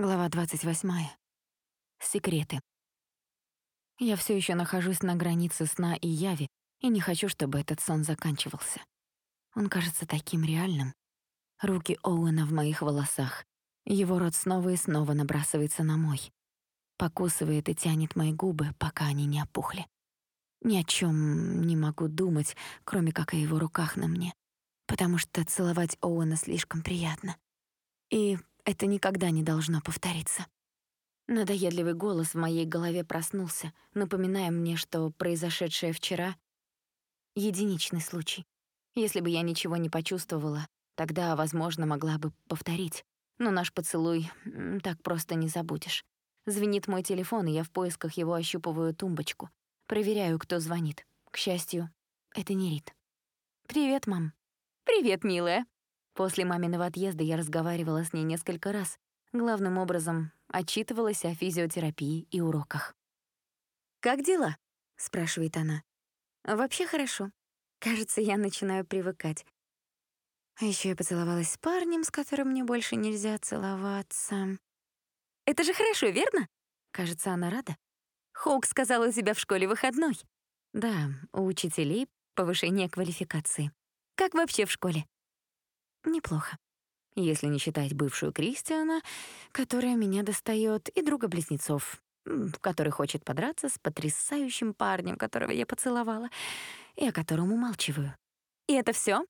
Глава 28. Секреты. Я все еще нахожусь на границе сна и яви, и не хочу, чтобы этот сон заканчивался. Он кажется таким реальным. Руки Оуэна в моих волосах. Его рот снова и снова набрасывается на мой. Покусывает и тянет мои губы, пока они не опухли. Ни о чем не могу думать, кроме как о его руках на мне, потому что целовать Оуэна слишком приятно. И это никогда не должно повториться. Надоедливый голос в моей голове проснулся, напоминая мне, что произошедшее вчера — единичный случай. Если бы я ничего не почувствовала, тогда, возможно, могла бы повторить. Но наш поцелуй так просто не забудешь. Звенит мой телефон, и я в поисках его ощупываю тумбочку. Проверяю, кто звонит. К счастью, это не Рит. «Привет, мам». «Привет, милая», После маминого отъезда я разговаривала с ней несколько раз. Главным образом отчитывалась о физиотерапии и уроках. «Как дела?» — спрашивает она. «Вообще хорошо. Кажется, я начинаю привыкать. А еще я поцеловалась с парнем, с которым мне больше нельзя целоваться. Это же хорошо, верно? Кажется, она рада. Хоук сказала у тебя в школе выходной. Да, у учителей повышение квалификации. Как вообще в школе? Неплохо. Если не считать бывшую Кристиана, которая меня достает, и друга-близнецов, который хочет подраться с потрясающим парнем, которого я поцеловала, и о котором умалчиваю. «И это все?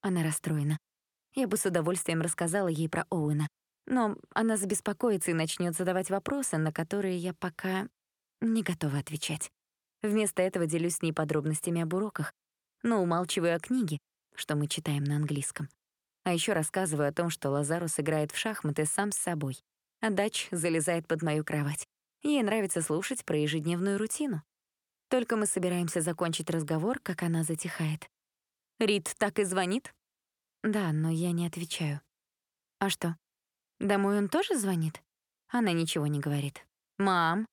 Она расстроена. Я бы с удовольствием рассказала ей про Оуэна, но она забеспокоится и начнет задавать вопросы, на которые я пока не готова отвечать. Вместо этого делюсь с ней подробностями об уроках, но умалчиваю о книге, что мы читаем на английском. А еще рассказываю о том, что Лазарус играет в шахматы сам с собой, а Дач залезает под мою кровать. Ей нравится слушать про ежедневную рутину. Только мы собираемся закончить разговор, как она затихает. «Рид так и звонит?» «Да, но я не отвечаю». «А что? Домой он тоже звонит?» Она ничего не говорит. «Мам,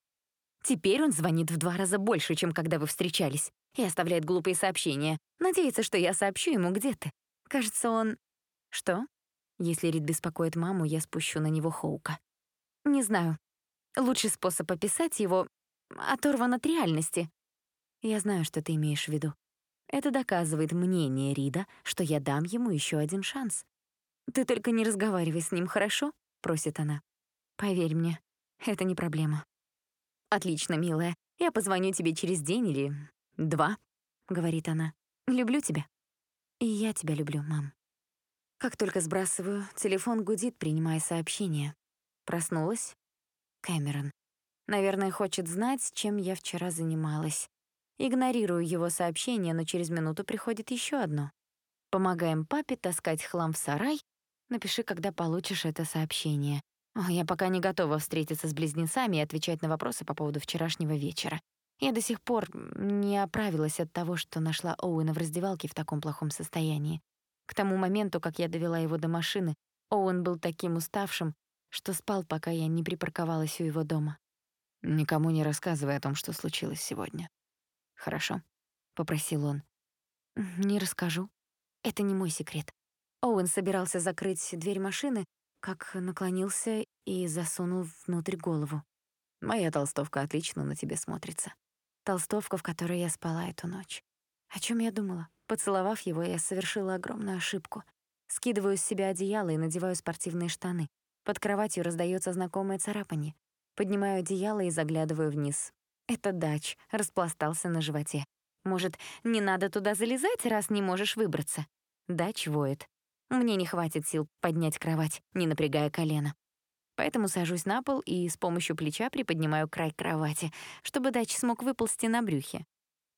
теперь он звонит в два раза больше, чем когда вы встречались, и оставляет глупые сообщения. Надеется, что я сообщу ему, где ты. Кажется, он что? Если Рид беспокоит маму, я спущу на него Хоука. Не знаю. Лучший способ описать его — оторван от реальности. Я знаю, что ты имеешь в виду. Это доказывает мнение Рида, что я дам ему еще один шанс. «Ты только не разговаривай с ним, хорошо?» — просит она. «Поверь мне, это не проблема». «Отлично, милая. Я позвоню тебе через день или два», — говорит она. «Люблю тебя». «И я тебя люблю, мам». Как только сбрасываю, телефон гудит, принимая сообщение. Проснулась. Кэмерон. Наверное, хочет знать, чем я вчера занималась. Игнорирую его сообщение, но через минуту приходит еще одно. Помогаем папе таскать хлам в сарай. Напиши, когда получишь это сообщение. Я пока не готова встретиться с близнецами и отвечать на вопросы по поводу вчерашнего вечера. Я до сих пор не оправилась от того, что нашла Оуэна в раздевалке в таком плохом состоянии. К тому моменту, как я довела его до машины, Оуэн был таким уставшим, что спал, пока я не припарковалась у его дома. «Никому не рассказывай о том, что случилось сегодня». «Хорошо», — попросил он. «Не расскажу. Это не мой секрет». Оуэн собирался закрыть дверь машины, как наклонился и засунул внутрь голову. «Моя толстовка отлично на тебе смотрится». Толстовка, в которой я спала эту ночь. О чем я думала? Поцеловав его, я совершила огромную ошибку. Скидываю с себя одеяло и надеваю спортивные штаны. Под кроватью раздается знакомое царапанье. Поднимаю одеяло и заглядываю вниз. Это дач, распластался на животе. Может, не надо туда залезать, раз не можешь выбраться? Дач воет. Мне не хватит сил поднять кровать, не напрягая колено. Поэтому сажусь на пол и с помощью плеча приподнимаю край кровати, чтобы Дач смог выползти на брюхе.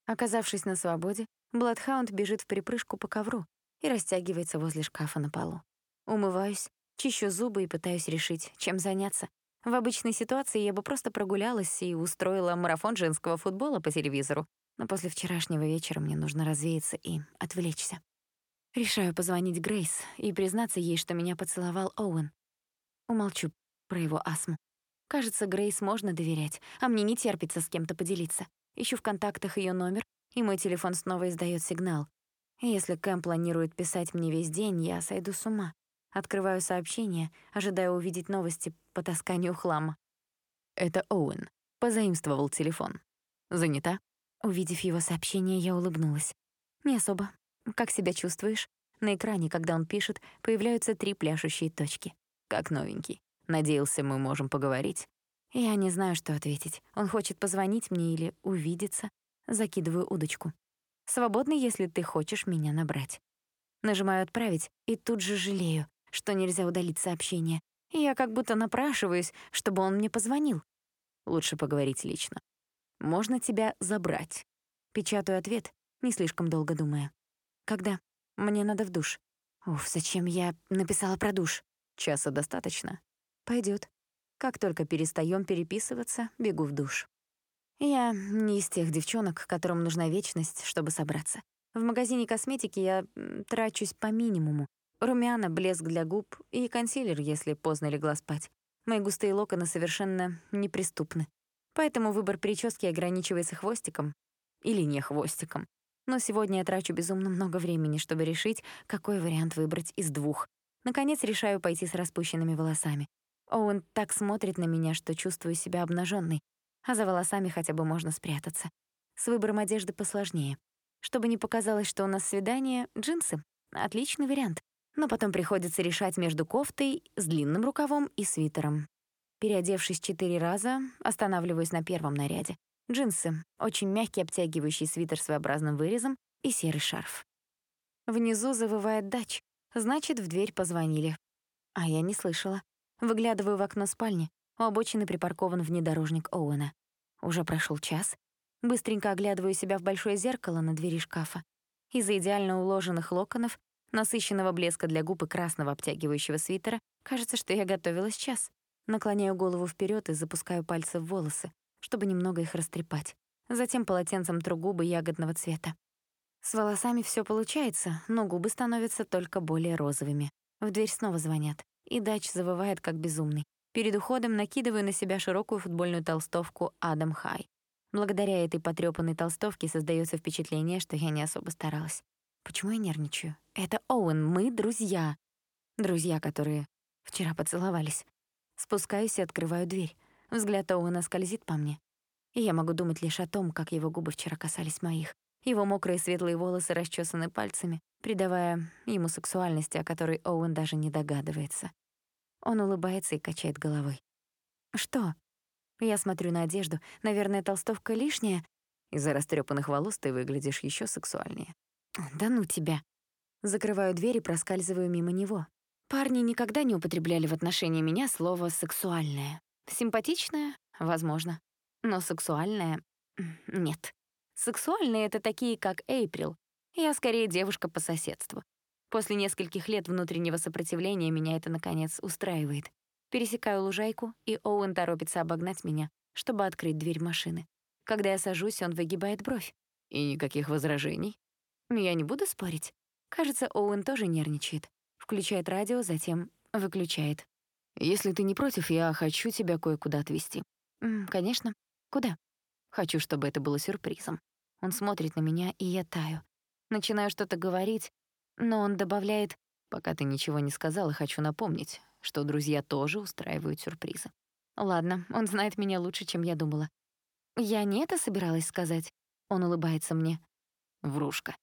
Оказавшись на свободе, Бладхаунд бежит в припрыжку по ковру и растягивается возле шкафа на полу. Умываюсь, чищу зубы и пытаюсь решить, чем заняться. В обычной ситуации я бы просто прогулялась и устроила марафон женского футбола по телевизору, но после вчерашнего вечера мне нужно развеяться и отвлечься. Решаю позвонить Грейс и признаться ей, что меня поцеловал Оуэн. Умолчу про его астму. Кажется, Грейс можно доверять, а мне не терпится с кем-то поделиться. Ищу в контактах ее номер и мой телефон снова издает сигнал. Если Кэм планирует писать мне весь день, я сойду с ума. Открываю сообщение, ожидая увидеть новости по тасканию хлама. Это Оуэн. Позаимствовал телефон. Занята? Увидев его сообщение, я улыбнулась. Не особо. Как себя чувствуешь? На экране, когда он пишет, появляются три пляшущие точки. Как новенький. Надеялся, мы можем поговорить. Я не знаю, что ответить. Он хочет позвонить мне или увидеться. Закидываю удочку. Свободный, если ты хочешь меня набрать. Нажимаю «Отправить» и тут же жалею, что нельзя удалить сообщение. Я как будто напрашиваюсь, чтобы он мне позвонил. Лучше поговорить лично. Можно тебя забрать. Печатаю ответ, не слишком долго думая. Когда? Мне надо в душ. Уф, зачем я написала про душ? Часа достаточно. Пойдет. Как только перестаем переписываться, бегу в душ. Я не из тех девчонок, которым нужна вечность, чтобы собраться. В магазине косметики я трачусь по минимуму. Румяна, блеск для губ и консилер, если поздно легла спать. Мои густые локоны совершенно неприступны. Поэтому выбор прически ограничивается хвостиком или не хвостиком. Но сегодня я трачу безумно много времени, чтобы решить, какой вариант выбрать из двух. Наконец решаю пойти с распущенными волосами. Оуэн так смотрит на меня, что чувствую себя обнаженной, а за волосами хотя бы можно спрятаться. С выбором одежды посложнее. Чтобы не показалось, что у нас свидание, джинсы — отличный вариант. Но потом приходится решать между кофтой с длинным рукавом и свитером. Переодевшись четыре раза, останавливаюсь на первом наряде. Джинсы, очень мягкий обтягивающий свитер с своеобразным вырезом и серый шарф. Внизу завывает дач, значит, в дверь позвонили. А я не слышала. Выглядываю в окно спальни. У обочины припаркован внедорожник Оуэна. Уже прошел час. Быстренько оглядываю себя в большое зеркало на двери шкафа. Из-за идеально уложенных локонов, насыщенного блеска для губ и красного обтягивающего свитера, кажется, что я готовилась час. Наклоняю голову вперед и запускаю пальцы в волосы чтобы немного их растрепать. Затем полотенцем тру губы ягодного цвета. С волосами все получается, но губы становятся только более розовыми. В дверь снова звонят, и Дач завывает как безумный. Перед уходом накидываю на себя широкую футбольную толстовку «Адам Хай». Благодаря этой потрёпанной толстовке создается впечатление, что я не особо старалась. Почему я нервничаю? Это Оуэн, мы друзья. Друзья, которые вчера поцеловались. Спускаюсь и открываю дверь. Взгляд Оуэна скользит по мне. И я могу думать лишь о том, как его губы вчера касались моих. Его мокрые светлые волосы расчесаны пальцами, придавая ему сексуальности, о которой Оуэн даже не догадывается. Он улыбается и качает головой. «Что?» Я смотрю на одежду. Наверное, толстовка лишняя. Из-за растрепанных волос ты выглядишь еще сексуальнее. Да ну тебя. Закрываю дверь и проскальзываю мимо него. Парни никогда не употребляли в отношении меня слово «сексуальное». Симпатичная? Возможно. Но сексуальная? Нет. Сексуальные — это такие, как Эйприл. Я скорее девушка по соседству. После нескольких лет внутреннего сопротивления меня это, наконец, устраивает. Пересекаю лужайку, и Оуэн торопится обогнать меня, чтобы открыть дверь машины. Когда я сажусь, он выгибает бровь. И никаких возражений? Я не буду спорить. Кажется, Оуэн тоже нервничает. Включает радио, затем выключает. Если ты не против, я хочу тебя кое-куда отвезти. Конечно. Куда? Хочу, чтобы это было сюрпризом. Он смотрит на меня, и я таю. Начинаю что-то говорить, но он добавляет, пока ты ничего не сказала, хочу напомнить, что друзья тоже устраивают сюрпризы. Ладно, он знает меня лучше, чем я думала. Я не это собиралась сказать. Он улыбается мне. Врушка.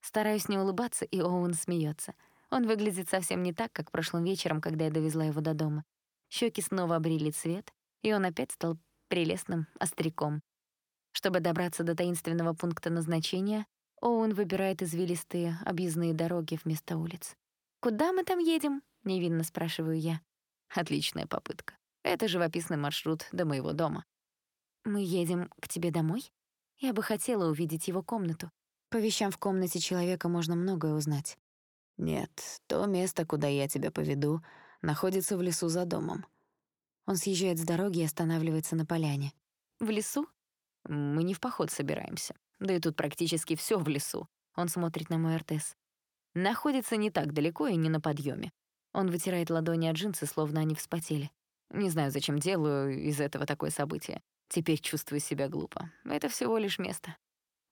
Стараюсь не улыбаться, и Оуэн смеется. Он выглядит совсем не так, как прошлым вечером, когда я довезла его до дома. Щеки снова обрели цвет, и он опять стал прелестным остряком. Чтобы добраться до таинственного пункта назначения, Оуэн выбирает извилистые объездные дороги вместо улиц. «Куда мы там едем?» — невинно спрашиваю я. Отличная попытка. Это живописный маршрут до моего дома. «Мы едем к тебе домой?» Я бы хотела увидеть его комнату. По вещам в комнате человека можно многое узнать. «Нет, то место, куда я тебя поведу, находится в лесу за домом». Он съезжает с дороги и останавливается на поляне. «В лесу? Мы не в поход собираемся. Да и тут практически всё в лесу». Он смотрит на мой РТС. Находится не так далеко и не на подъёме. Он вытирает ладони от джинсы, словно они вспотели. Не знаю, зачем делаю из этого такое событие. Теперь чувствую себя глупо. Это всего лишь место.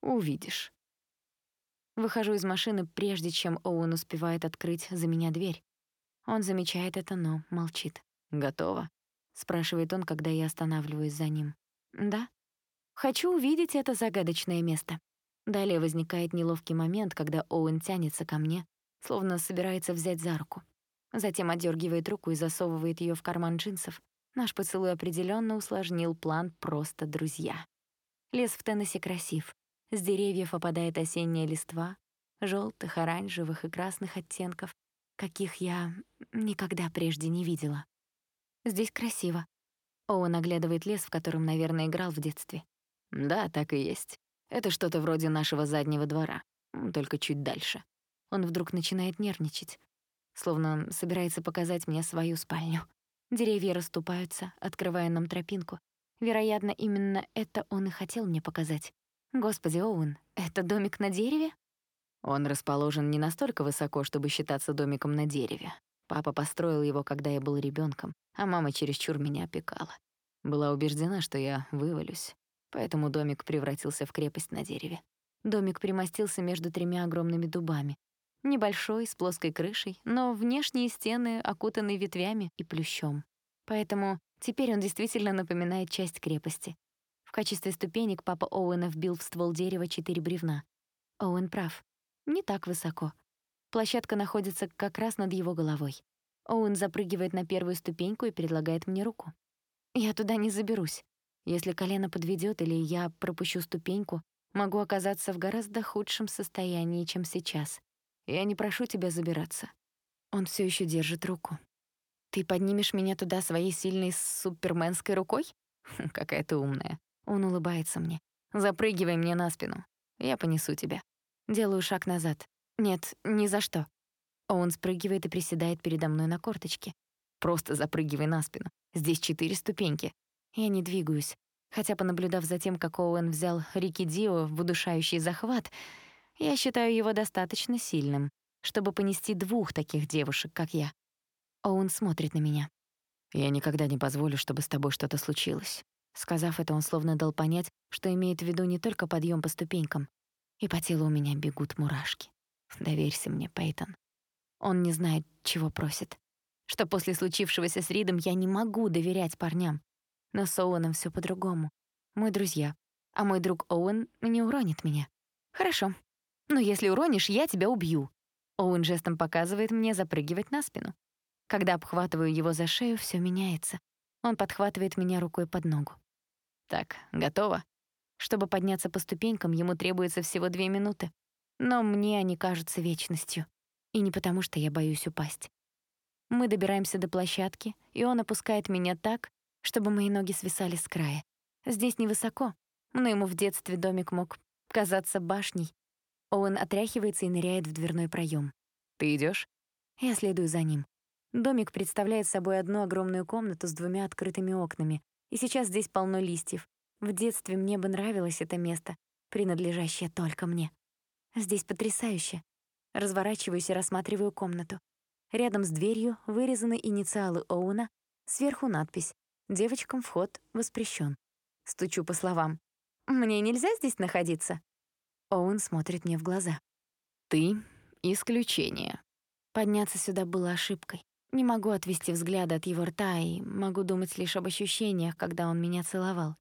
Увидишь. Выхожу из машины, прежде чем Оуэн успевает открыть за меня дверь. Он замечает это, но молчит. «Готово?» — спрашивает он, когда я останавливаюсь за ним. «Да. Хочу увидеть это загадочное место». Далее возникает неловкий момент, когда Оуэн тянется ко мне, словно собирается взять за руку. Затем отдергивает руку и засовывает ее в карман джинсов. Наш поцелуй определенно усложнил план «просто друзья». Лес в Теннессе красив. С деревьев опадает осенняя листва, желтых, оранжевых и красных оттенков, каких я никогда прежде не видела. Здесь красиво. Оуэн оглядывает лес, в котором, наверное, играл в детстве. Да, так и есть. Это что-то вроде нашего заднего двора, только чуть дальше. Он вдруг начинает нервничать, словно собирается показать мне свою спальню. Деревья расступаются, открывая нам тропинку. Вероятно, именно это он и хотел мне показать. Господи, Оуэн, это домик на дереве? Он расположен не настолько высоко, чтобы считаться домиком на дереве. Папа построил его, когда я был ребенком, а мама чересчур меня опекала. Была убеждена, что я вывалюсь. Поэтому домик превратился в крепость на дереве. Домик примостился между тремя огромными дубами. Небольшой, с плоской крышей, но внешние стены окутаны ветвями и плющом. Поэтому теперь он действительно напоминает часть крепости. В качестве ступенек папа Оуэна вбил в ствол дерева четыре бревна. Оуэн прав. Не так высоко. Площадка находится как раз над его головой. Оуэн запрыгивает на первую ступеньку и предлагает мне руку. Я туда не заберусь. Если колено подведет или я пропущу ступеньку, могу оказаться в гораздо худшем состоянии, чем сейчас. Я не прошу тебя забираться. Он все еще держит руку. Ты поднимешь меня туда своей сильной суперменской рукой? Какая ты умная. Он улыбается мне. Запрыгивай мне на спину. Я понесу тебя. Делаю шаг назад. Нет, ни за что. Он спрыгивает и приседает передо мной на корточке. Просто запрыгивай на спину. Здесь четыре ступеньки. Я не двигаюсь. Хотя, понаблюдав за тем, как Оуэн взял Рики Дио в удушающий захват, я считаю его достаточно сильным, чтобы понести двух таких девушек, как я. Оуэн смотрит на меня. «Я никогда не позволю, чтобы с тобой что-то случилось». Сказав это, он словно дал понять, что имеет в виду не только подъем по ступенькам. И по телу у меня бегут мурашки. Доверься мне, Пейтон. Он не знает, чего просит. Что после случившегося с Ридом я не могу доверять парням. Но с Оуэном всё по-другому. Мы друзья. А мой друг Оуэн не уронит меня. Хорошо, но если уронишь, я тебя убью. Оуэн жестом показывает мне запрыгивать на спину. Когда обхватываю его за шею, все меняется. Он подхватывает меня рукой под ногу. Так, готово. Чтобы подняться по ступенькам, ему требуется всего две минуты. Но мне они кажутся вечностью. И не потому, что я боюсь упасть. Мы добираемся до площадки, и он опускает меня так, чтобы мои ноги свисали с края. Здесь невысоко, но ему в детстве домик мог казаться башней, Оуэн отряхивается и ныряет в дверной проем. «Ты идешь? Я следую за ним. Домик представляет собой одну огромную комнату с двумя открытыми окнами, и сейчас здесь полно листьев. В детстве мне бы нравилось это место, принадлежащее только мне. Здесь потрясающе. Разворачиваюсь и рассматриваю комнату. Рядом с дверью вырезаны инициалы Оуэна, сверху надпись «Девочкам вход воспрещен». Стучу по словам. «Мне нельзя здесь находиться?» Оуэн смотрит мне в глаза. «Ты — исключение». Подняться сюда было ошибкой. Не могу отвести взгляд от его рта и могу думать лишь об ощущениях, когда он меня целовал.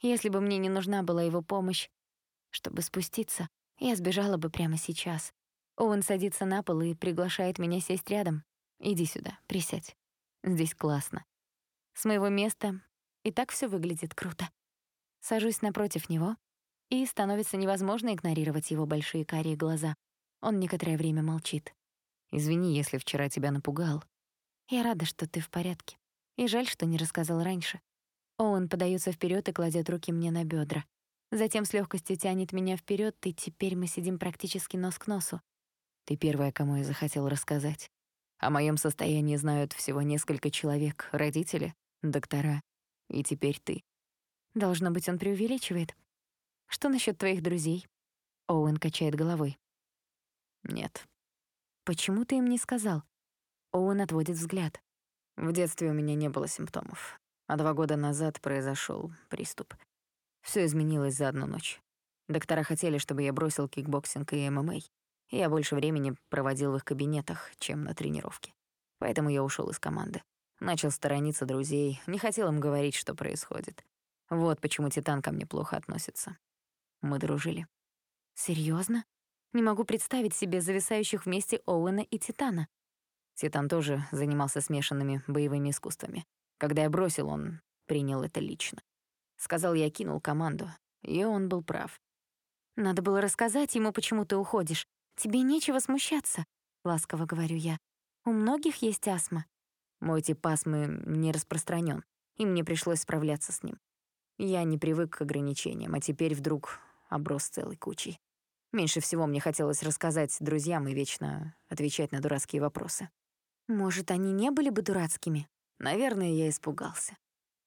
Если бы мне не нужна была его помощь, чтобы спуститься, я сбежала бы прямо сейчас. Оуэн садится на пол и приглашает меня сесть рядом. «Иди сюда, присядь. Здесь классно». С моего места и так все выглядит круто. Сажусь напротив него, и становится невозможно игнорировать его большие карие глаза. Он некоторое время молчит. «Извини, если вчера тебя напугал». «Я рада, что ты в порядке. И жаль, что не рассказал раньше». Он подается вперед и кладет руки мне на бедра. Затем с легкостью тянет меня вперед, и теперь мы сидим практически нос к носу. «Ты первая, кому я захотел рассказать. О моем состоянии знают всего несколько человек, родители, доктора, и теперь ты». Должно быть, он преувеличивает. Что насчет твоих друзей? Оуэн качает головой. Нет. Почему ты им не сказал? Оуэн отводит взгляд. В детстве у меня не было симптомов, а два года назад произошел приступ. Все изменилось за одну ночь. Доктора хотели, чтобы я бросил кикбоксинг и ММА. И я больше времени проводил в их кабинетах, чем на тренировке. Поэтому я ушел из команды. Начал сторониться друзей, не хотел им говорить, что происходит. Вот почему Титан ко мне плохо относится. Мы дружили. Серьезно? Не могу представить себе зависающих вместе Оуэна и Титана. Титан тоже занимался смешанными боевыми искусствами. Когда я бросил, он принял это лично. Сказал, я кинул команду, и он был прав. Надо было рассказать ему, почему ты уходишь. Тебе нечего смущаться, ласково говорю я. У многих есть астма. Мой тип астмы не распространен, и мне пришлось справляться с ним. Я не привык к ограничениям, а теперь вдруг оброс целой кучей. Меньше всего мне хотелось рассказать друзьям и вечно отвечать на дурацкие вопросы. Может, они не были бы дурацкими? Наверное, я испугался,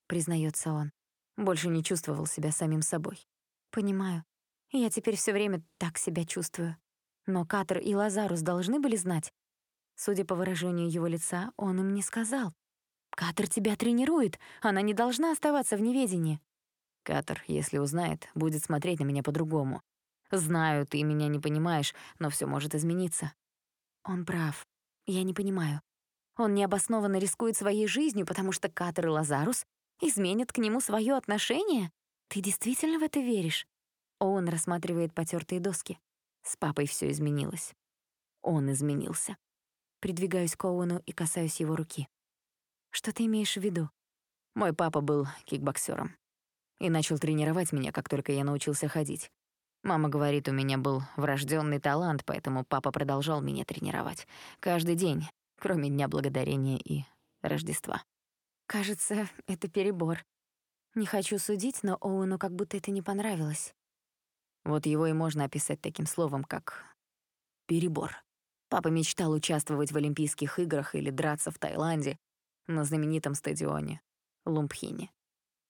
признается он. Больше не чувствовал себя самим собой. Понимаю. Я теперь все время так себя чувствую. Но Катер и Лазарус должны были знать. Судя по выражению его лица, он им не сказал. «Катер тебя тренирует, она не должна оставаться в неведении». Катер, если узнает, будет смотреть на меня по-другому. Знаю, ты меня не понимаешь, но все может измениться. Он прав. Я не понимаю. Он необоснованно рискует своей жизнью, потому что Катер и Лазарус изменят к нему свое отношение? Ты действительно в это веришь? Оуэн рассматривает потертые доски. С папой все изменилось. Он изменился. Придвигаюсь к Оуэну и касаюсь его руки. Что ты имеешь в виду? Мой папа был кикбоксером и начал тренировать меня, как только я научился ходить. Мама говорит, у меня был врожденный талант, поэтому папа продолжал меня тренировать. Каждый день, кроме Дня Благодарения и Рождества. Кажется, это перебор. Не хочу судить, но Оуэну как будто это не понравилось. Вот его и можно описать таким словом, как «перебор». Папа мечтал участвовать в Олимпийских играх или драться в Таиланде на знаменитом стадионе Лумпхине.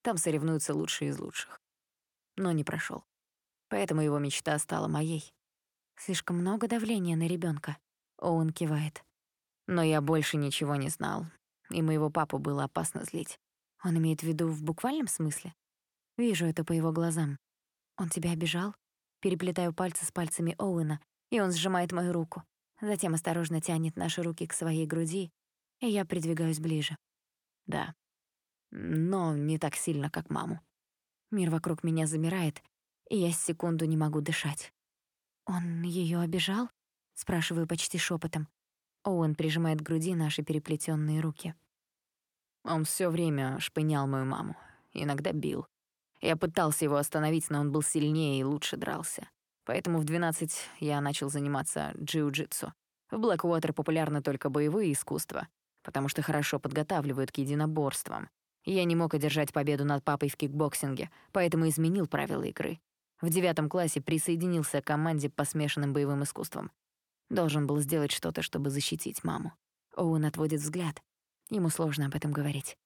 Там соревнуются лучшие из лучших. Но не прошел. Поэтому его мечта стала моей. Слишком много давления на ребенка. Оуэн кивает. Но я больше ничего не знал, и моего папу было опасно злить. Он имеет в виду в буквальном смысле? Вижу это по его глазам. Он тебя обижал? Переплетаю пальцы с пальцами Оуэна, и он сжимает мою руку. Затем осторожно тянет наши руки к своей груди, и я придвигаюсь ближе. Да. Но не так сильно, как маму. Мир вокруг меня замирает, и я секунду не могу дышать. «Он ее обижал?» — спрашиваю почти шепотом. Оуэн прижимает к груди наши переплетенные руки. Он все время шпынял мою маму, иногда бил. Я пытался его остановить, но он был сильнее и лучше дрался. Поэтому в 12 я начал заниматься джиу-джитсу. В Блэквотер популярны только боевые искусства, потому что хорошо подготавливают к единоборствам. Я не мог одержать победу над папой в кикбоксинге, поэтому изменил правила игры. В девятом классе присоединился к команде по смешанным боевым искусствам. Должен был сделать что-то, чтобы защитить маму. Оуэн отводит взгляд. Ему сложно об этом говорить.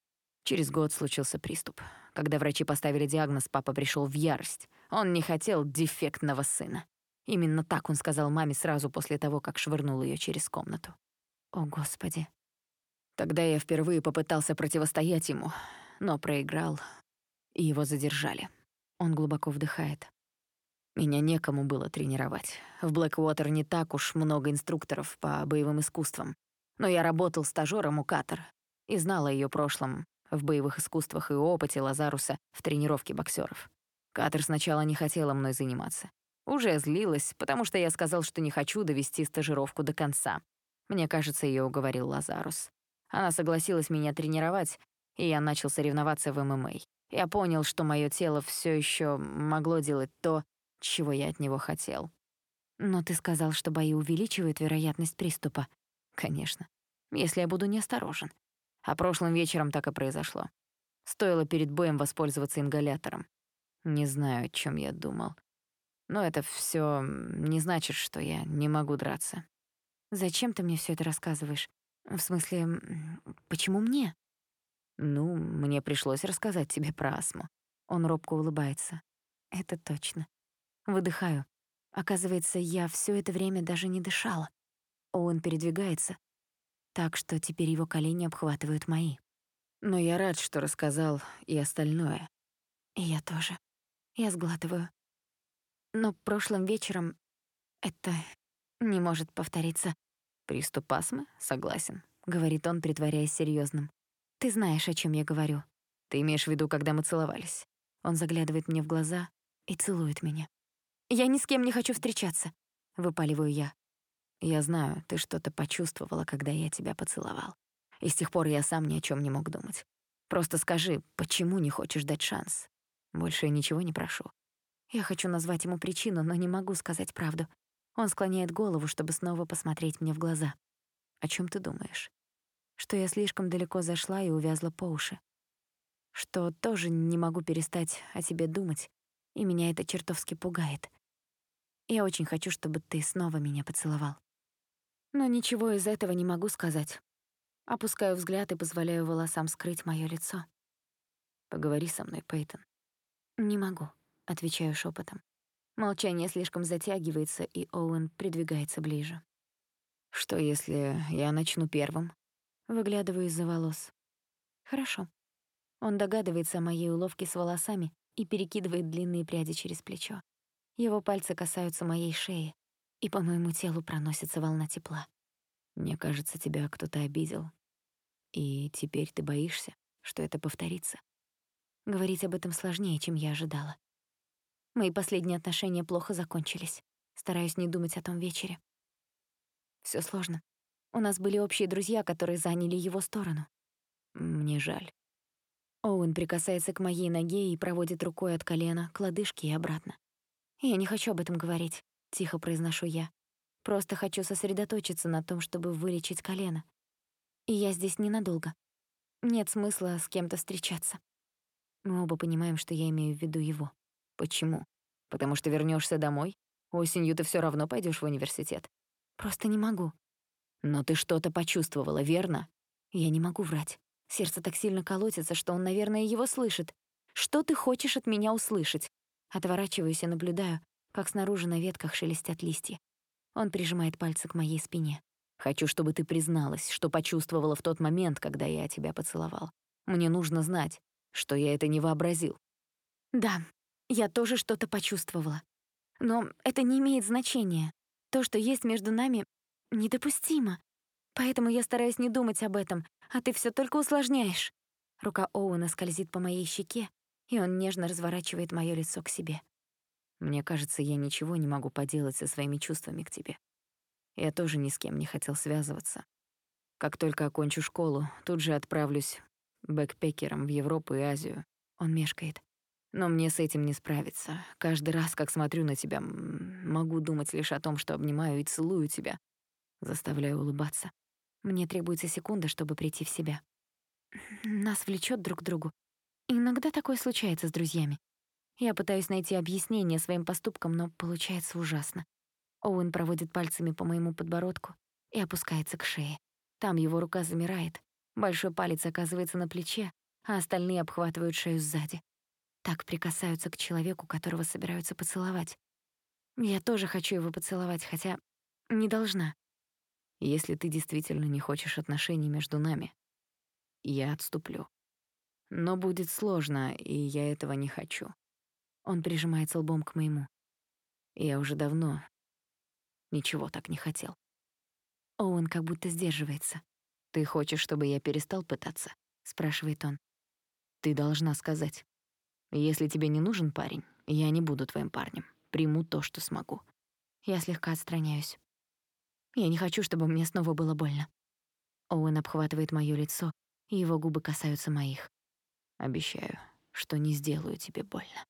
Через год случился приступ. Когда врачи поставили диагноз, папа пришел в ярость. Он не хотел дефектного сына. Именно так он сказал маме сразу после того, как швырнул ее через комнату. О, Господи. Тогда я впервые попытался противостоять ему, но проиграл, и его задержали. Он глубоко вдыхает. Меня некому было тренировать. В Блэквотер не так уж много инструкторов по боевым искусствам. Но я работал стажёром у Катер и знала о её прошлом в боевых искусствах и опыте Лазаруса в тренировке боксеров. Катер сначала не хотела мной заниматься. Уже злилась, потому что я сказал, что не хочу довести стажировку до конца. Мне кажется, её уговорил Лазарус. Она согласилась меня тренировать, и я начал соревноваться в ММА. Я понял, что моё тело всё ещё могло делать то, чего я от него хотел. Но ты сказал, что бои увеличивают вероятность приступа. Конечно, если я буду неосторожен. А прошлым вечером так и произошло. Стоило перед боем воспользоваться ингалятором. Не знаю, о чем я думал. Но это все не значит, что я не могу драться. Зачем ты мне все это рассказываешь? В смысле, почему мне? Ну, мне пришлось рассказать тебе про астму. Он робко улыбается. Это точно. Выдыхаю. Оказывается, я все это время даже не дышала. Оуэн передвигается, так что теперь его колени обхватывают мои. Но я рад, что рассказал и остальное. И я тоже. Я сглатываю. Но прошлым вечером это не может повториться. Приступ астмы? Согласен. говорит он, притворяясь серьезным. «Ты знаешь, о чем я говорю». «Ты имеешь в виду, когда мы целовались?» Он заглядывает мне в глаза и целует меня. «Я ни с кем не хочу встречаться», — выпаливаю я. «Я знаю, ты что-то почувствовала, когда я тебя поцеловал. И с тех пор я сам ни о чем не мог думать. Просто скажи, почему не хочешь дать шанс? Больше я ничего не прошу». Я хочу назвать ему причину, но не могу сказать правду. Он склоняет голову, чтобы снова посмотреть мне в глаза. «О чем ты думаешь?» Что я слишком далеко зашла и увязла по уши. Что тоже не могу перестать о тебе думать, и меня это чертовски пугает. Я очень хочу, чтобы ты снова меня поцеловал. Но ничего из этого не могу сказать. Опускаю взгляд и позволяю волосам скрыть моё лицо. Поговори со мной, Пейтон. Не могу, отвечаю шепотом. Молчание слишком затягивается, и Оуэн придвигается ближе. Что если я начну первым? Выглядываю из-за волос. Хорошо. Он догадывается о моей уловке с волосами и перекидывает длинные пряди через плечо. Его пальцы касаются моей шеи, и по моему телу проносится волна тепла. Мне кажется, тебя кто-то обидел. И теперь ты боишься, что это повторится. Говорить об этом сложнее, чем я ожидала. Мои последние отношения плохо закончились. Стараюсь не думать о том вечере. Все сложно. У нас были общие друзья, которые заняли его сторону. Мне жаль. Оуэн прикасается к моей ноге и проводит рукой от колена к лодыжке и обратно. «Я не хочу об этом говорить», — тихо произношу я. «Просто хочу сосредоточиться на том, чтобы вылечить колено. И я здесь ненадолго. Нет смысла с кем-то встречаться». Мы оба понимаем, что я имею в виду его. Почему? Потому что вернешься домой? Осенью ты все равно пойдешь в университет. Просто не могу. Но ты что-то почувствовала, верно? Я не могу врать. Сердце так сильно колотится, что он, наверное, его слышит. Что ты хочешь от меня услышать? Отворачиваюсь и наблюдаю, как снаружи на ветках шелестят листья. Он прижимает пальцы к моей спине. «Хочу, чтобы ты призналась, что почувствовала в тот момент, когда я тебя поцеловал. Мне нужно знать, что я это не вообразил». «Да, я тоже что-то почувствовала. Но это не имеет значения. То, что есть между нами, недопустимо. Поэтому я стараюсь не думать об этом, а ты все только усложняешь». Рука Оуэна скользит по моей щеке, и он нежно разворачивает моё лицо к себе. «Мне кажется, я ничего не могу поделать со своими чувствами к тебе. Я тоже ни с кем не хотел связываться. Как только окончу школу, тут же отправлюсь бэкпекером в Европу и Азию». Он мешкает. «Но мне с этим не справиться. Каждый раз, как смотрю на тебя, могу думать лишь о том, что обнимаю и целую тебя. Заставляю улыбаться. Мне требуется секунда, чтобы прийти в себя. Нас влечет друг к другу. Иногда такое случается с друзьями. Я пытаюсь найти объяснение своим поступкам, но получается ужасно. Оуэн проводит пальцами по моему подбородку и опускается к шее. Там его рука замирает, большой палец оказывается на плече, а остальные обхватывают шею сзади. Так прикасаются к человеку, которого собираются поцеловать. Я тоже хочу его поцеловать, хотя не должна. Если ты действительно не хочешь отношений между нами, я отступлю. Но будет сложно, и я этого не хочу. Он прижимается лбом к моему. Я уже давно ничего так не хотел. Оуэн как будто сдерживается. «Ты хочешь, чтобы я перестал пытаться?» — спрашивает он. «Ты должна сказать. Если тебе не нужен парень, я не буду твоим парнем. Приму то, что смогу». Я слегка отстраняюсь. Я не хочу, чтобы мне снова было больно. Оуэн обхватывает моё лицо, и его губы касаются моих. Обещаю, что не сделаю тебе больно.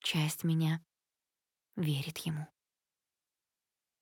Часть меня верит ему.